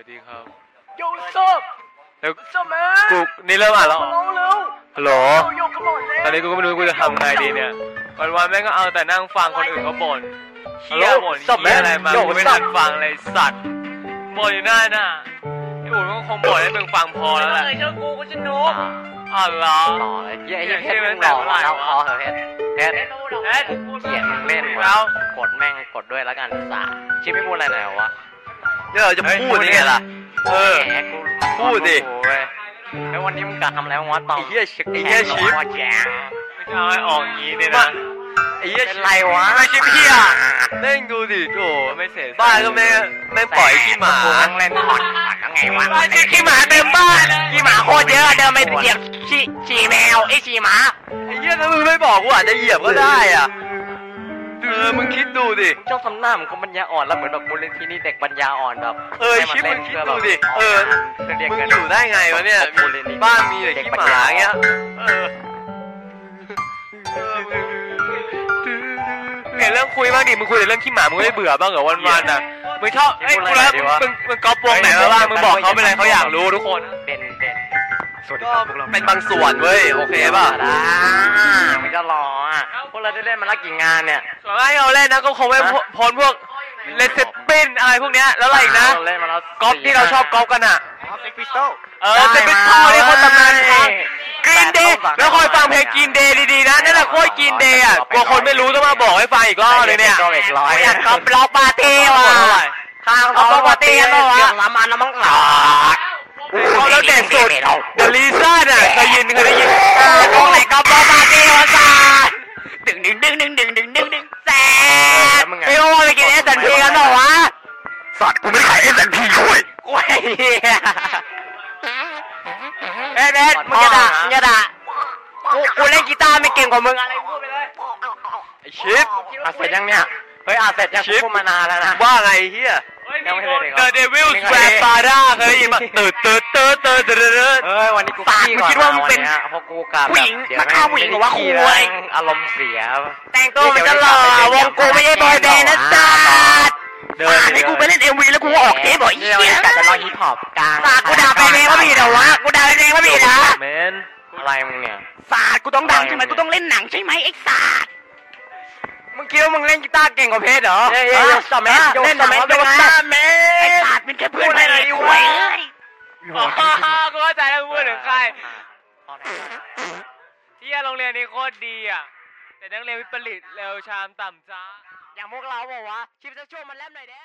วัสดีครับโยซับแล้วซับแมนกูนี่เริ่มอ่านแล้วเหรอร้องเร็วฮัลโหลโยโย่ขมอนแตอนนี้กูก็ไม่รู้กูจะทำไงดีเนี่ยวันวันๆแม่งก็เอาแต่นั่งฟังคนอื่นเขาบ่นเฮียบ่นเฮียอะไรมากูไม่ทันฟังเลยสัตว์บ่นอยู่หน้าน่ะไอ้อุ่นก็คงบ่นให้มึงฟังพอแล้วแหละเชื่อกูกูจะนุกอ๋อเหรอหล่อเลยเฮียไอ้เฮียเพเหี้ชยรเพมึชงรหล่อแต่เมื่อไหร่แล้ววะพอเหอะเพชรเพชรเอ็ดเกลียดมึงเล่นแล้วะวกดแม่งกดด้วยแล้วกันสาชิปไม่พูดอะไรหน่อยวะ เนี่ยเราจะพูดยังไงล่ะ เออแหมกูพูดดิโอ้ยแล้ววันนี้มึงกะทำอะไรวะตอนไอ้เหี้ยชิไอ้เหี้ยชิปว่าแจ๋งไม่จะเอาให้ออกอย่างนี้เนี่ยนะไอ้เหี้ยเป็นไรวะไม่ชิปเหี้ยแม่งดูดิโถไม่เสร็จบ้านก็แม่งแม่งปล่อยขี้หมากูนั่งเล่นถอดถอดแล้วไงวะบ้านขี้หมาเต็มบ้านขี้หมาโคตรเยอะเดินไปเหยียบขี้ฉี่แมวไอ้ฉี่หมาไอ้เหี้ยถ้ามึงไม่บอกกูอาจจะเหยียบก็ได้อะ เออมึงคิดดูดิ มึงชอบทำหน้าเหมือนคนปัญญาอ่อนแล้วเหมือนแบบมูลนิธินี่เด็กปัญญาอ่อนแบบเออให้ชิปเล่มึนงคิดพื่ดูดิแบบเออเพื่อเรียกมึงเงินอยู่ได้ไงวะเนี่ยมีมูลนิธิบ้านมีแต่เด็กขี้ปัหญมาญาอย่างเงี้ย เออเห็นเรื่องคุยบ้างดิ มึงคุยแต่เรื่องขี้หมา มึงไม่เบื่อบ้างเหรอวันวันๆน่ะ มึงชอบเอ้ยกูแล้วมึงมึงก๊อปวงไหนมาบ้างมึงบอกเขาไปเลยเขาอยากรู้ทุกคน เป็นเป็น สวัสดีก็ครับพวกเราเป็นบางส่วนเว้ยโอเคป่ะอ่ามันจะรออะพวกเราได้เล่นมาแล้วกี่งานเนี่ยส่วนมากที่เราเล่นนะก็คงไม่พ้นพวกเลสปินอะไรพวกเนี้ยแล้วอะไรอีกนะเราเล่นมาแล้วก๊อปที่เราชอบก๊อปกันอะเซ็กพิสโตเออเซปิทอนี่คนตำนานครับกรีนเดย์แล้วคอยฟังเพลงกรีนเดย์ดีๆนะนั่นแหละโคตรกรีนเดย์อะกลัวคนไม่รู้ต้องมาบอกให้ฟังอีกรอบเลยเนี่ยเอกร้อยอยากก๊อปล็อกปาร์ตี้ว่ะข้างเขาปกติกันหรอวะละมันละมั้งหรอเขาแล้วเด็ก สุดเดลิซ่าน่ะเคยยินเคยได้ยินตรงไหนก็ปกติวะซาดึงดึงดึงดึงดึงดึงดึงดึงแซ่ไม่รู้ว่าไปกินเอสแอนพีกันหรอวะสัตว์กูไม่ขายเอสแอนพีด้วยกล้วยเฮ้ยเบสมึงจะด่ามึงจะด่ากูกูเล่นกีตาร์ไม่เก่งกว่ามึงอะไรพูดไปเลยไอ้ชิปอะเสร็จยังเนี่ยเฮ้ยอะเสร็จยังชิปพูดมานานแล้วนะว่าไงเฮีย ยังไม่ได้เลยเดอะเดวิลสแวร์ปาร่าเคยได้ยินปะตืดตืดตืดตืดตืดตืดเฮ้ยวันนี้กูปากมึงคิดว่ามึงเป็นเพราะกูกลับผู้หญิงเดี๋ยวมาฆ่าผู้หญิงเหรอวะขี้คุยแล้วอารมณ์เสียแต่งตัวมันจะหล่อวงกูไม่ใช่บอยแบนด์นะจ๊ะเดิฝากให้กูไปเล่นเอ็มวีแล้วกูออกเทปบอกไอ้เดี๋ยวเหี้ยแต่จะรอฮิปฮอปกลางฝากกูด่าไปเองว่าผิดเหรอวะกูด่าไปเองว่าผิดนะแมนอะไรมึงเนี่ยศาสตร์กูต้องดังใช่ไหมกูต้องเล่นหนังใช่ไหมไอ้ศาสตร์มึงคิดว่ามึงเล่นกีตาร์เก่งกว่าเพชรเหรอเฮ้ยเฮ้ยเฮ้ยสมัยโยเล่นหนังสมัยแล้วเป็นไงโยส ใจแล้วมึงพูดถึงใครที่โรงเรียนนี้โคตรดีอะ แต่นักเรียนวิปริตเร็วชามต่ำจ้าอย่างพวกเราบอกว่าชิปจะช่วยมันแลบหน่อยเด้